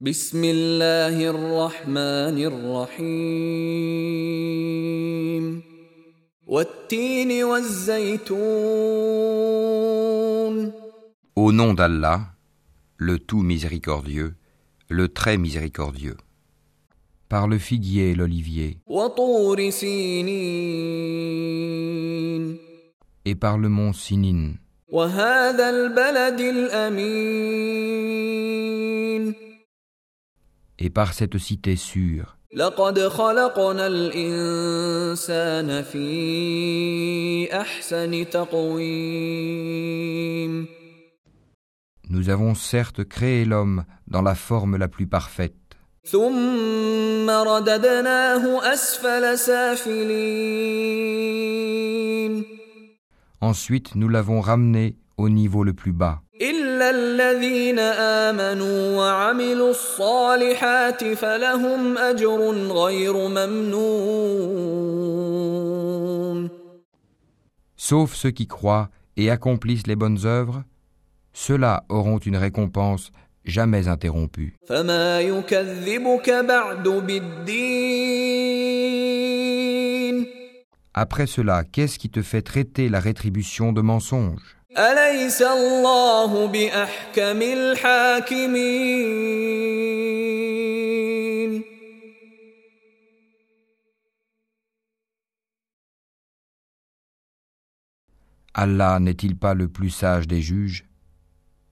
بسم الله الرحمن الرحيم والتين والزيتون Au nom d'Allah, le tout miséricordieux, le très miséricordieux. Par le figuier et l'olivier, وطور سينين et par le mont Sinin, وهذا البلد الأمين et par cette cité sûre, لقد خلقنا الإنسان في أحسن تقويم nous avons certes créé l'homme dans la forme la plus parfaite, ثم رددناه أسفل سافلين ensuite nous l'avons ramené au niveau le plus bas, إلا الذين آمنوا وعملوا الصالحات فلهم أجر غير ممنون sauf ceux qui croient et accomplissent les bonnes œuvres, ceux-là auront une récompense jamais interrompue. فما يكذبك بعد بالدين Après cela, qu'est-ce qui te fait traiter la rétribution de mensonge أليس الله بأحكم الحاكمين Allah n'est-il pas le plus sage des juges